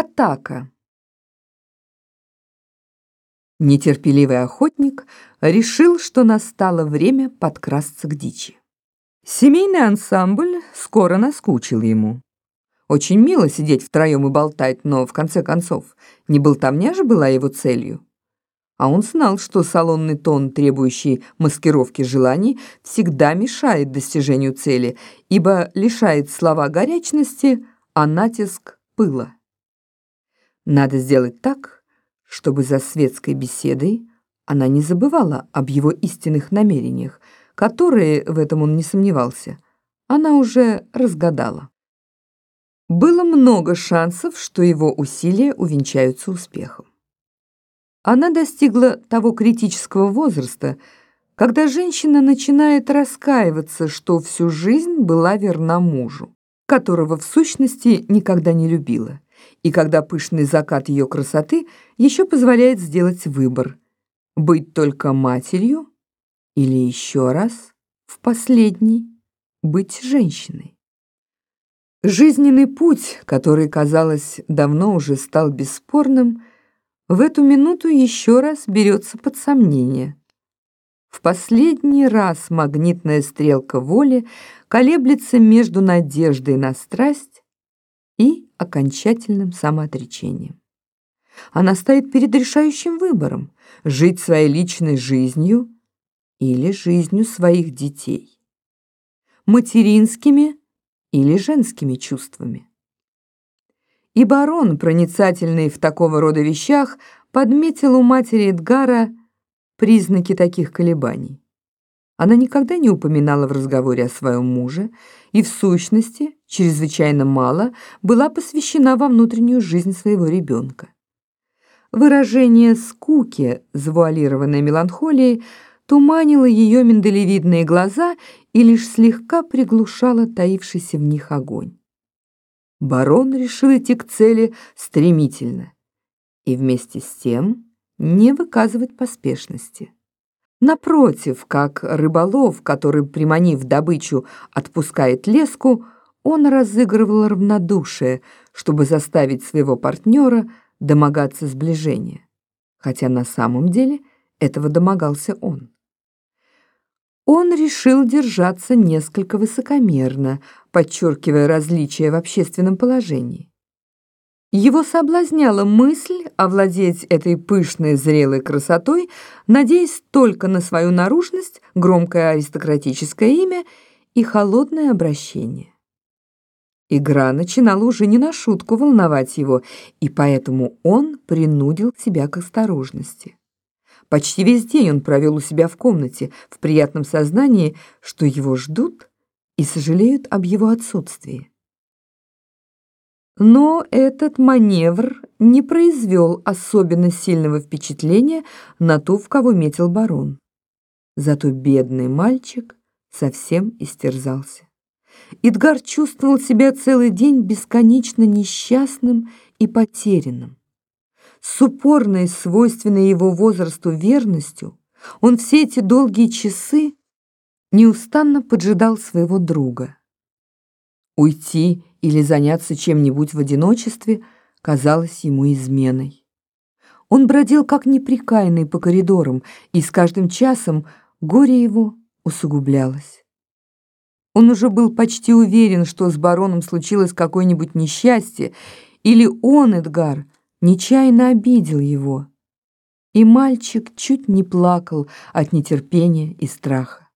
Атака. Нетерпеливый охотник решил, что настало время подкрасться к дичи. Семейный ансамбль скоро наскучил ему. Очень мило сидеть втроем и болтать, но, в конце концов, не болтовня же была его целью. А он знал, что салонный тон, требующий маскировки желаний, всегда мешает достижению цели, ибо лишает слова горячности, а натиск — пыла. Надо сделать так, чтобы за светской беседой она не забывала об его истинных намерениях, которые, в этом он не сомневался, она уже разгадала. Было много шансов, что его усилия увенчаются успехом. Она достигла того критического возраста, когда женщина начинает раскаиваться, что всю жизнь была верна мужу, которого в сущности никогда не любила и когда пышный закат ее красоты еще позволяет сделать выбор – быть только матерью или еще раз, в последний, быть женщиной. Жизненный путь, который, казалось, давно уже стал бесспорным, в эту минуту еще раз берется под сомнение. В последний раз магнитная стрелка воли колеблется между надеждой на страсть и окончательным самоотречением. Она стоит перед решающим выбором – жить своей личной жизнью или жизнью своих детей, материнскими или женскими чувствами. И барон, проницательный в такого рода вещах, подметил у матери Эдгара признаки таких колебаний. Она никогда не упоминала в разговоре о своем муже и, в сущности, чрезвычайно мало была посвящена во внутреннюю жизнь своего ребенка. Выражение скуки, завуалированной меланхолией, туманило ее миндалевидные глаза и лишь слегка приглушало таившийся в них огонь. Барон решил идти к цели стремительно и вместе с тем не выказывать поспешности. Напротив, как рыболов, который, приманив добычу, отпускает леску, он разыгрывал равнодушие, чтобы заставить своего партнера домогаться сближения, хотя на самом деле этого домогался он. Он решил держаться несколько высокомерно, подчеркивая различия в общественном положении. Его соблазняла мысль овладеть этой пышной зрелой красотой, надеясь только на свою наружность, громкое аристократическое имя и холодное обращение. Игра начинала уже не на шутку волновать его, и поэтому он принудил себя к осторожности. Почти весь день он провел у себя в комнате, в приятном сознании, что его ждут и сожалеют об его отсутствии. Но этот маневр не произвел особенно сильного впечатления на ту, в кого метил барон. Зато бедный мальчик совсем истерзался. Идгар чувствовал себя целый день бесконечно несчастным и потерянным. С упорной, свойственной его возрасту верностью, он все эти долгие часы неустанно поджидал своего друга. Уйти или заняться чем-нибудь в одиночестве казалось ему изменой. Он бродил как неприкаянный по коридорам, и с каждым часом горе его усугублялось. Он уже был почти уверен, что с бароном случилось какое-нибудь несчастье, или он, Эдгар, нечаянно обидел его. И мальчик чуть не плакал от нетерпения и страха.